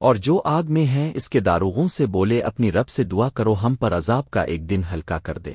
اور جو آگ میں ہیں اس کے داروغوں سے بولے اپنی رب سے دعا کرو ہم پر عذاب کا ایک دن ہلکا کر دے۔